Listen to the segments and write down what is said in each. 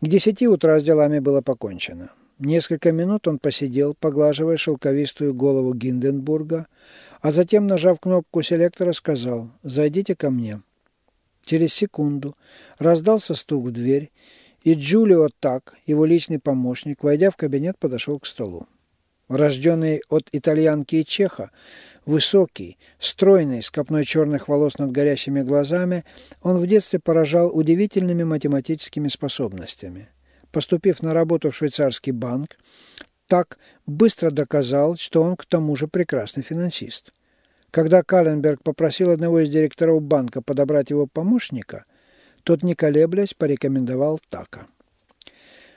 К десяти утра с делами было покончено. Несколько минут он посидел, поглаживая шелковистую голову Гинденбурга, а затем, нажав кнопку селектора, сказал «Зайдите ко мне». Через секунду раздался стук в дверь, и Джулио Так, его личный помощник, войдя в кабинет, подошел к столу. Рожденный от итальянки и чеха, высокий, стройный, с копной черных волос над горящими глазами, он в детстве поражал удивительными математическими способностями – поступив на работу в швейцарский банк, так быстро доказал, что он к тому же прекрасный финансист. Когда Калленберг попросил одного из директоров банка подобрать его помощника, тот, не колеблясь, порекомендовал Така.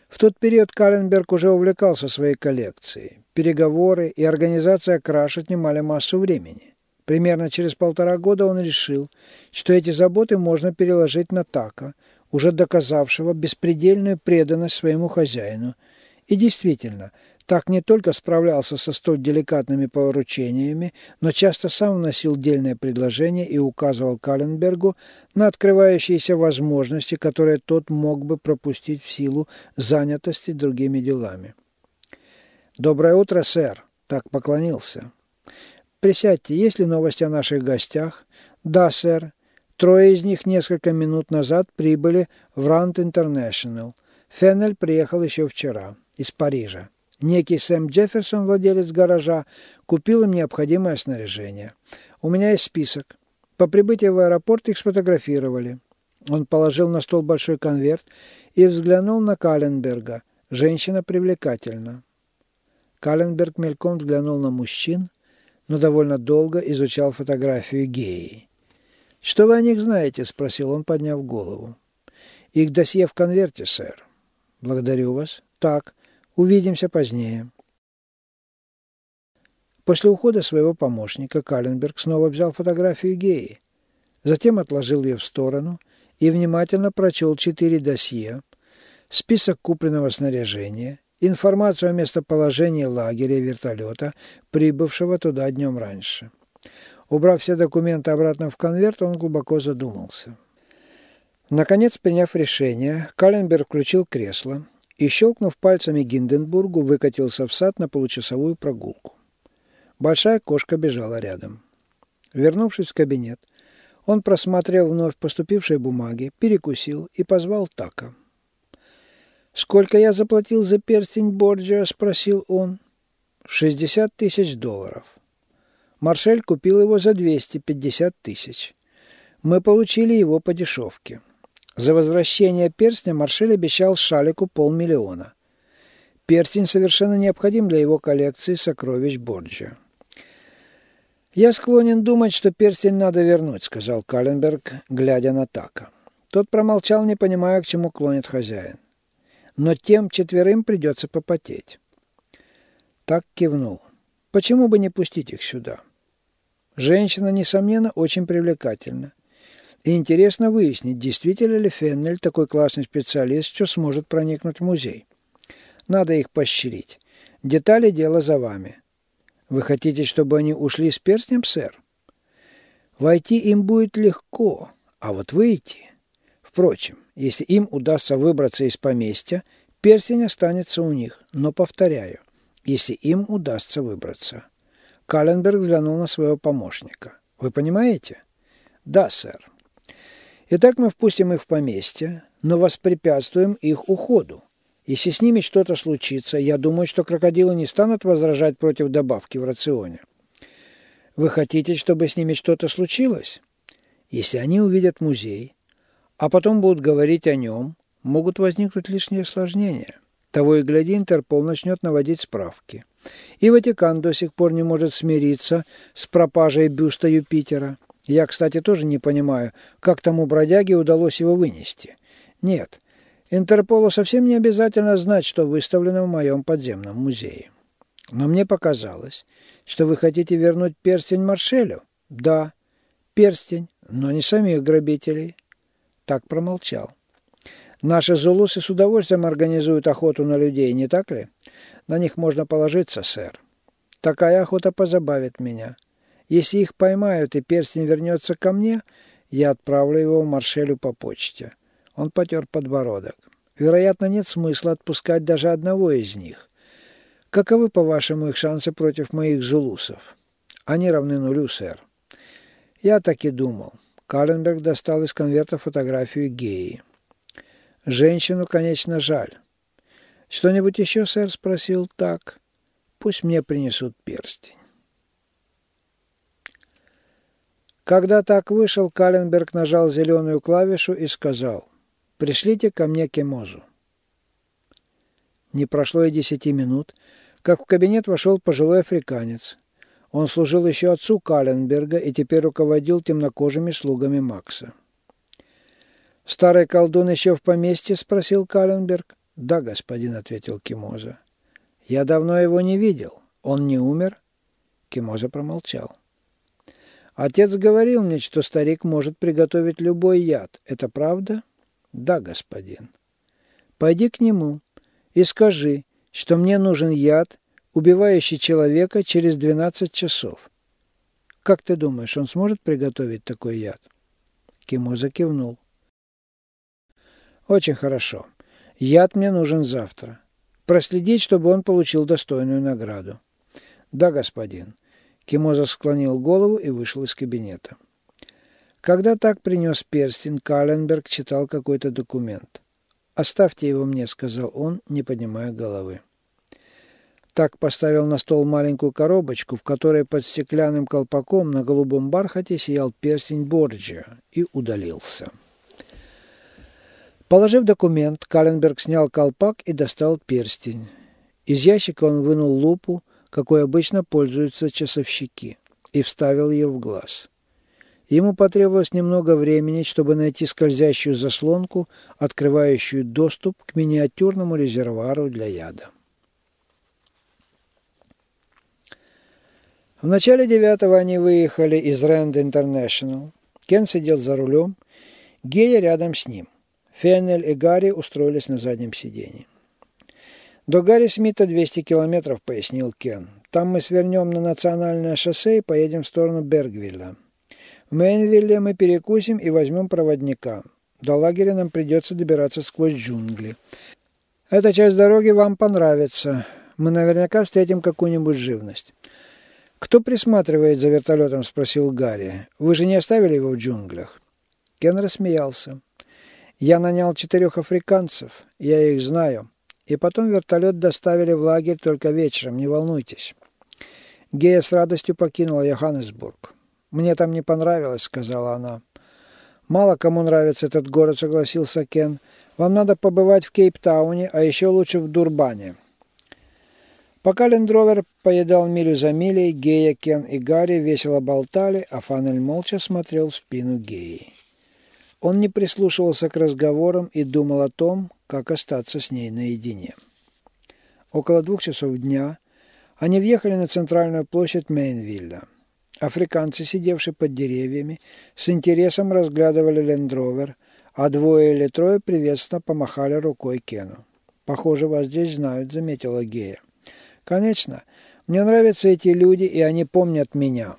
В тот период Калленберг уже увлекался своей коллекцией. Переговоры и организация краш отнимали массу времени. Примерно через полтора года он решил, что эти заботы можно переложить на Така, уже доказавшего беспредельную преданность своему хозяину. И действительно, так не только справлялся со столь деликатными поручениями, но часто сам вносил дельные предложения и указывал Каленбергу на открывающиеся возможности, которые тот мог бы пропустить в силу занятости другими делами. «Доброе утро, сэр!» – так поклонился. «Присядьте, есть ли новости о наших гостях?» «Да, сэр. Трое из них несколько минут назад прибыли в Рант Интернешнл. Феннель приехал еще вчера, из Парижа. Некий Сэм Джефферсон, владелец гаража, купил им необходимое снаряжение. У меня есть список. По прибытии в аэропорт их сфотографировали. Он положил на стол большой конверт и взглянул на Каленберга. Женщина привлекательна. Каленберг мельком взглянул на мужчин, но довольно долго изучал фотографию геи. «Что вы о них знаете?» – спросил он, подняв голову. «Их досье в конверте, сэр». «Благодарю вас». «Так, увидимся позднее». После ухода своего помощника Каленберг снова взял фотографию геи, затем отложил ее в сторону и внимательно прочел четыре досье, список купленного снаряжения, информацию о местоположении лагеря вертолета, прибывшего туда днем раньше. Убрав все документы обратно в конверт, он глубоко задумался. Наконец, приняв решение, Каленберг включил кресло и, щелкнув пальцами Гинденбургу, выкатился в сад на получасовую прогулку. Большая кошка бежала рядом. Вернувшись в кабинет, он просмотрел вновь поступившие бумаги, перекусил и позвал Така. «Сколько я заплатил за перстень Борджиа?» – спросил он. «Шестьдесят тысяч долларов». Маршель купил его за 250 тысяч. Мы получили его по дешевке. За возвращение перстня Маршель обещал Шалику полмиллиона. Перстень совершенно необходим для его коллекции сокровищ Борджа. «Я склонен думать, что перстень надо вернуть», — сказал Каленберг, глядя на Така. Тот промолчал, не понимая, к чему клонит хозяин. «Но тем четверым придется попотеть». Так кивнул. «Почему бы не пустить их сюда?» Женщина, несомненно, очень привлекательна. И интересно выяснить, действительно ли Феннель такой классный специалист, что сможет проникнуть в музей. Надо их поощрить. Детали дела за вами. Вы хотите, чтобы они ушли с перстнем, сэр? Войти им будет легко, а вот выйти... Впрочем, если им удастся выбраться из поместья, перстень останется у них. Но, повторяю, если им удастся выбраться. Каленберг взглянул на своего помощника. «Вы понимаете?» «Да, сэр». «Итак, мы впустим их в поместье, но воспрепятствуем их уходу. Если с ними что-то случится, я думаю, что крокодилы не станут возражать против добавки в рационе. Вы хотите, чтобы с ними что-то случилось? Если они увидят музей, а потом будут говорить о нем, могут возникнуть лишние осложнения. Того и гляди, Интерпол начнет наводить справки. И Ватикан до сих пор не может смириться с пропажей бюста Юпитера. Я, кстати, тоже не понимаю, как тому бродяге удалось его вынести. Нет, Интерполу совсем не обязательно знать, что выставлено в моем подземном музее. Но мне показалось, что вы хотите вернуть перстень Маршелю. Да, перстень, но не самих грабителей. Так промолчал. Наши зулусы с удовольствием организуют охоту на людей, не так ли? На них можно положиться, сэр. Такая охота позабавит меня. Если их поймают и перстень вернется ко мне, я отправлю его Маршелю по почте. Он потер подбородок. Вероятно, нет смысла отпускать даже одного из них. Каковы, по-вашему, их шансы против моих зулусов? Они равны нулю, сэр. Я так и думал. Каленберг достал из конверта фотографию геи. Женщину, конечно, жаль. «Что-нибудь еще, сэр?» – спросил так. «Пусть мне принесут перстень». Когда так вышел, Каленберг нажал зеленую клавишу и сказал «Пришлите ко мне Кемозу». Не прошло и десяти минут, как в кабинет вошел пожилой африканец. Он служил еще отцу Каленберга и теперь руководил темнокожими слугами Макса. «Старый колдун еще в поместье?» – спросил Каленберг. «Да, господин», – ответил Кимоза. «Я давно его не видел. Он не умер?» Кимоза промолчал. «Отец говорил мне, что старик может приготовить любой яд. Это правда?» «Да, господин». «Пойди к нему и скажи, что мне нужен яд, убивающий человека через 12 часов. Как ты думаешь, он сможет приготовить такой яд? Кимоза кивнул. Очень хорошо. Яд мне нужен завтра. Проследить, чтобы он получил достойную награду. Да, господин. Кимоза склонил голову и вышел из кабинета. Когда так принес перстень, Каленберг читал какой-то документ. «Оставьте его мне», — сказал он, не поднимая головы. Так поставил на стол маленькую коробочку, в которой под стеклянным колпаком на голубом бархате сиял перстень Борджиа, и удалился. Положив документ, Каленберг снял колпак и достал перстень. Из ящика он вынул лупу, какой обычно пользуются часовщики, и вставил ее в глаз. Ему потребовалось немного времени, чтобы найти скользящую заслонку, открывающую доступ к миниатюрному резервуару для яда. В начале девятого они выехали из Рэнд Интернешнл. Кен сидел за рулем, Гея рядом с ним. Феннель и Гарри устроились на заднем сиденье. «До Гарри Смита 200 километров», — пояснил Кен. «Там мы свернем на национальное шоссе и поедем в сторону Бергвилля. В Мейнвилле мы перекусим и возьмем проводника. До лагеря нам придется добираться сквозь джунгли. Эта часть дороги вам понравится. Мы наверняка встретим какую-нибудь живность. «Кто присматривает за вертолетом?» – спросил Гарри. «Вы же не оставили его в джунглях?» Кен рассмеялся. «Я нанял четырех африканцев. Я их знаю. И потом вертолет доставили в лагерь только вечером. Не волнуйтесь». Гея с радостью покинула Йоханнесбург. «Мне там не понравилось», — сказала она. «Мало кому нравится этот город», — согласился Кен. «Вам надо побывать в Кейптауне, а еще лучше в Дурбане». Пока Лендровер поедал милю за милей, Гея, Кен и Гарри весело болтали, а Фанель молча смотрел в спину Геи. Он не прислушивался к разговорам и думал о том, как остаться с ней наедине. Около двух часов дня они въехали на центральную площадь Мейнвилля. Африканцы, сидевшие под деревьями, с интересом разглядывали лендровер, а двое или трое приветственно помахали рукой Кену. «Похоже, вас здесь знают», — заметила Гея. Конечно, мне нравятся эти люди, и они помнят меня.